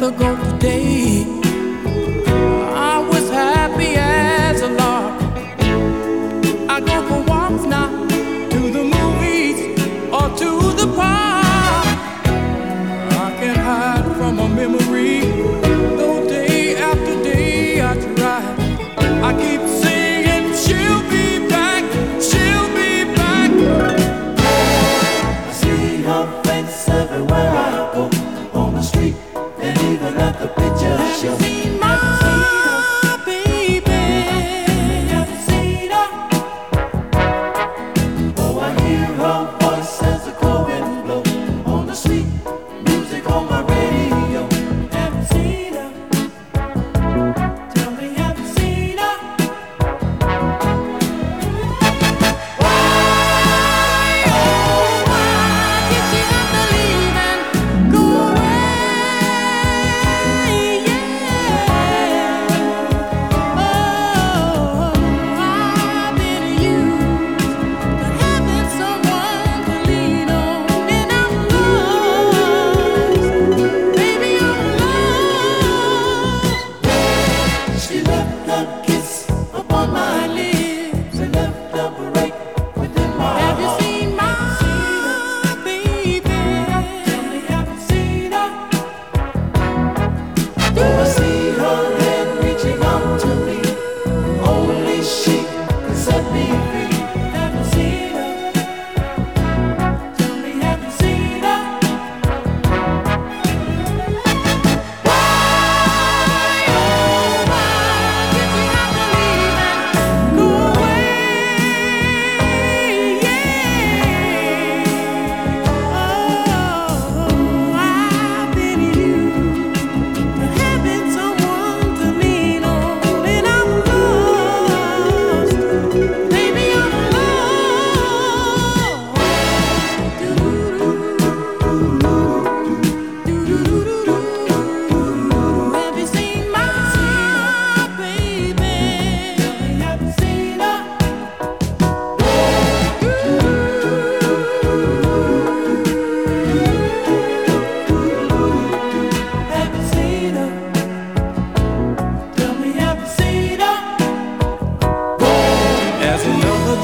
look on day I was happy as a lark. I go for walks now to the movies or to the park. I can't hide from a memory, though day after day I try. I keep singing, she'll be back, she'll be back. I see her face everywhere I go on the street you.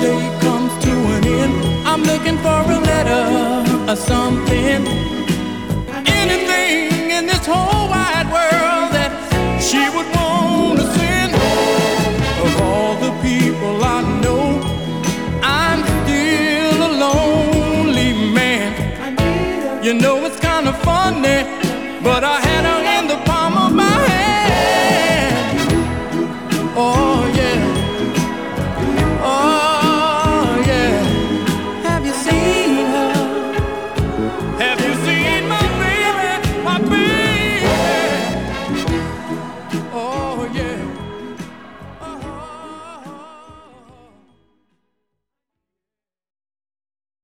day comes to an end, I'm looking for a letter or something. Anything in this whole wide world that she would want to send. Of all the people I know, I'm still a lonely man. You know it's kind of funny, but I had a